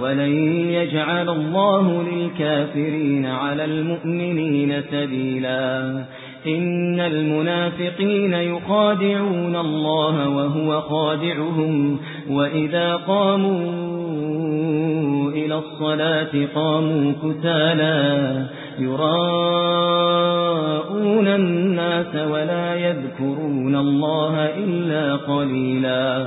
ولن يجعل الله للكافرين على المؤمنين سبيلا إن المنافقين يخادعون الله وهو خادعهم وإذا قاموا إلى الصلاة قاموا كتالا يراءون الناس ولا يذكرون الله إلا قليلا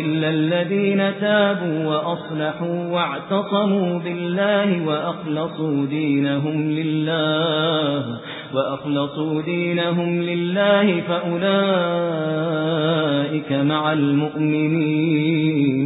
إلا الذين تابوا وأصلحوا واعتصموا بالله وأخلصوا دينهم لله وأخلصوا دينهم لله فأولئك مع المؤمنين